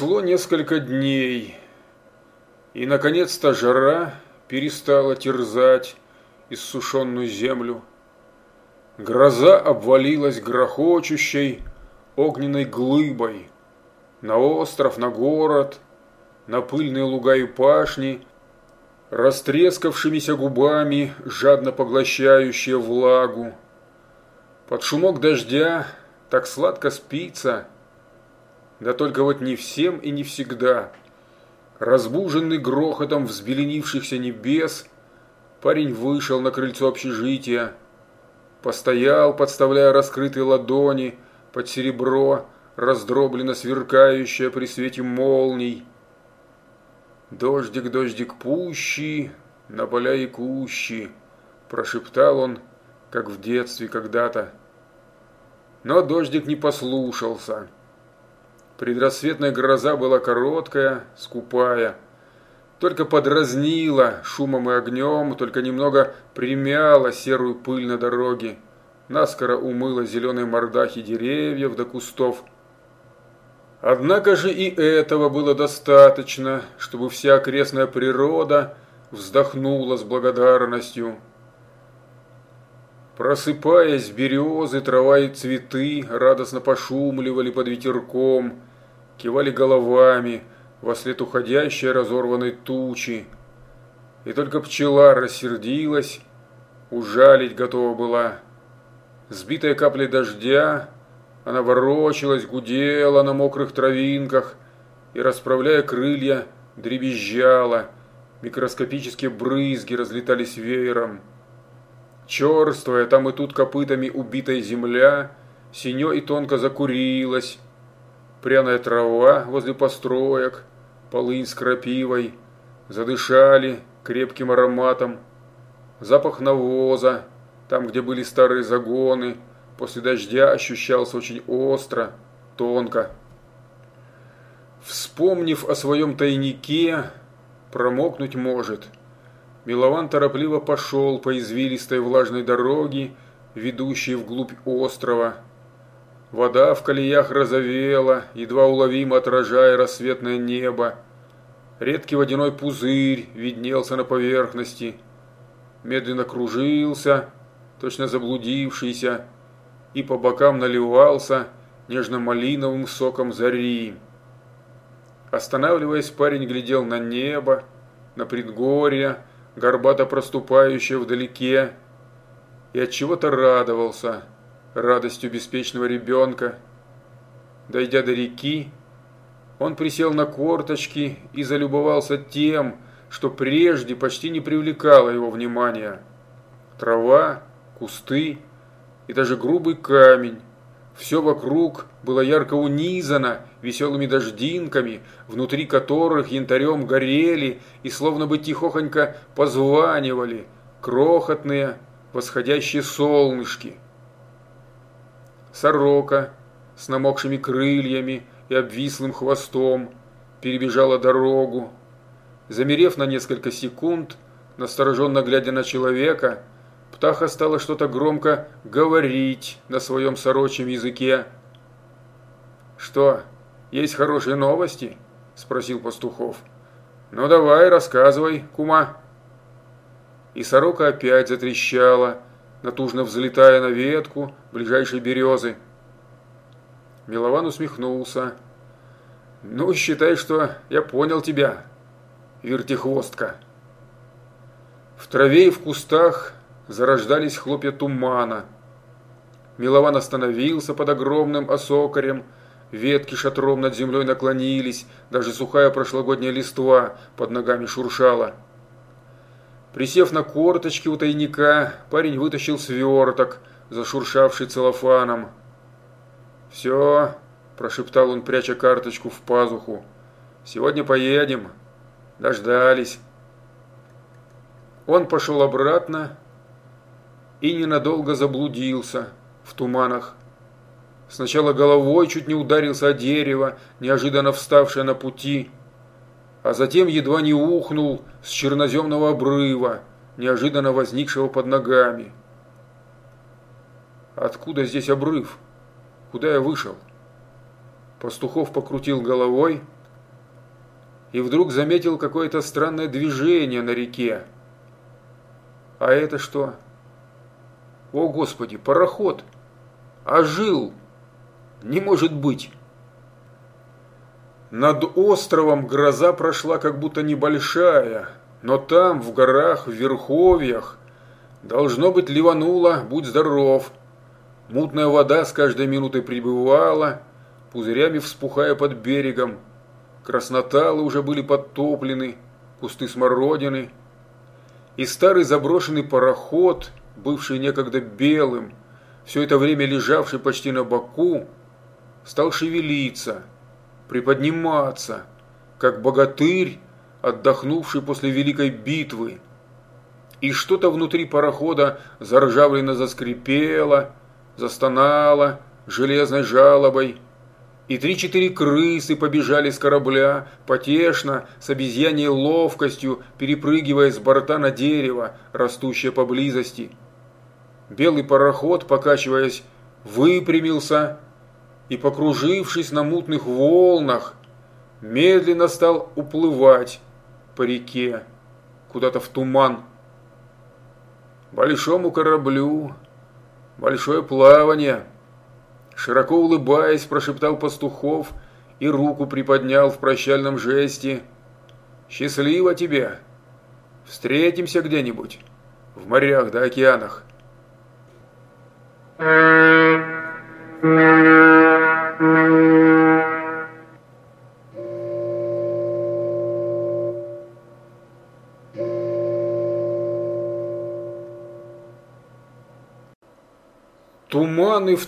Прошло несколько дней, и, наконец-то, жара перестала терзать иссушенную землю. Гроза обвалилась грохочущей огненной глыбой на остров, на город, на пыльные луга и пашни, растрескавшимися губами, жадно поглощающие влагу. Под шумок дождя так сладко спится – да только вот не всем и не всегда. Разбуженный грохотом взбеленившихся небес, парень вышел на крыльцо общежития, постоял, подставляя раскрытые ладони под серебро, раздробленно сверкающее при свете молний. «Дождик, дождик пущий, на поля и кущи», – прошептал он, как в детстве когда-то. Но дождик не послушался. Предрассветная гроза была короткая, скупая. Только подразнила шумом и огнем, только немного примяла серую пыль на дороге. Наскоро умыла зеленые мордахи деревьев до кустов. Однако же и этого было достаточно, чтобы вся окрестная природа вздохнула с благодарностью. Просыпаясь, березы, трава и цветы радостно пошумливали под ветерком – кивали головами во след уходящей разорванной тучи. И только пчела рассердилась, ужалить готова была. Сбитая каплей дождя, она ворочалась, гудела на мокрых травинках и, расправляя крылья, дребезжала. Микроскопические брызги разлетались веером. Черствая там и тут копытами убитая земля, синё и тонко закурилась, пряная трава возле построек, полынь с крапивой, задышали крепким ароматом, запах навоза, там, где были старые загоны, после дождя ощущался очень остро, тонко. Вспомнив о своем тайнике, промокнуть может. Милован торопливо пошел по извилистой влажной дороге, ведущей вглубь острова, Вода в колеях розовела, едва уловимо отражая рассветное небо. Редкий водяной пузырь виднелся на поверхности. Медленно кружился, точно заблудившийся, и по бокам наливался нежно-малиновым соком зари. Останавливаясь, парень глядел на небо, на предгорье, горбато проступающее вдалеке, и от чего-то радовался – радостью беспечного ребенка. Дойдя до реки, он присел на корточки и залюбовался тем, что прежде почти не привлекало его внимания. Трава, кусты и даже грубый камень. Все вокруг было ярко унизано веселыми дождинками, внутри которых янтарем горели и словно бы тихохонько позванивали крохотные восходящие солнышки. Сорока с намокшими крыльями и обвислым хвостом перебежала дорогу. Замерев на несколько секунд, настороженно глядя на человека, птаха стала что-то громко говорить на своем сорочьем языке. «Что, есть хорошие новости?» – спросил Пастухов. «Ну давай, рассказывай, кума». И сорока опять затрещала, натужно взлетая на ветку ближайшей березы. Милован усмехнулся. «Ну, считай, что я понял тебя, вертихвостка». В траве и в кустах зарождались хлопья тумана. Милован остановился под огромным осокарем, ветки шатром над землей наклонились, даже сухая прошлогодняя листва под ногами шуршала. Присев на корточки у тайника, парень вытащил сверток, зашуршавший целлофаном. «Все», – прошептал он, пряча карточку в пазуху. «Сегодня поедем. Дождались». Он пошел обратно и ненадолго заблудился в туманах. Сначала головой чуть не ударился о дерево, неожиданно вставшее на пути – а затем едва не ухнул с черноземного обрыва, неожиданно возникшего под ногами. Откуда здесь обрыв? Куда я вышел? Пастухов покрутил головой, и вдруг заметил какое-то странное движение на реке. А это что? О, Господи, пароход! Ожил! Не может быть! Над островом гроза прошла как будто небольшая, но там, в горах, в верховьях, должно быть ливануло, будь здоров. Мутная вода с каждой минутой прибывала, пузырями вспухая под берегом. Красноталы уже были подтоплены, кусты смородины. И старый заброшенный пароход, бывший некогда белым, все это время лежавший почти на боку, стал шевелиться, приподниматься, как богатырь, отдохнувший после великой битвы. И что-то внутри парохода заржавленно заскрипело, застонало железной жалобой, и три-четыре крысы побежали с корабля, потешно, с обезьяньей ловкостью, перепрыгивая с борта на дерево, растущее поблизости. Белый пароход, покачиваясь, выпрямился и, покружившись на мутных волнах, медленно стал уплывать по реке, куда-то в туман. Большому кораблю, большое плавание – Широко улыбаясь, прошептал Пастухов и руку приподнял в прощальном жесте. «Счастливо тебе! Встретимся где-нибудь, в морях да океанах!» Thank you. наркоманы в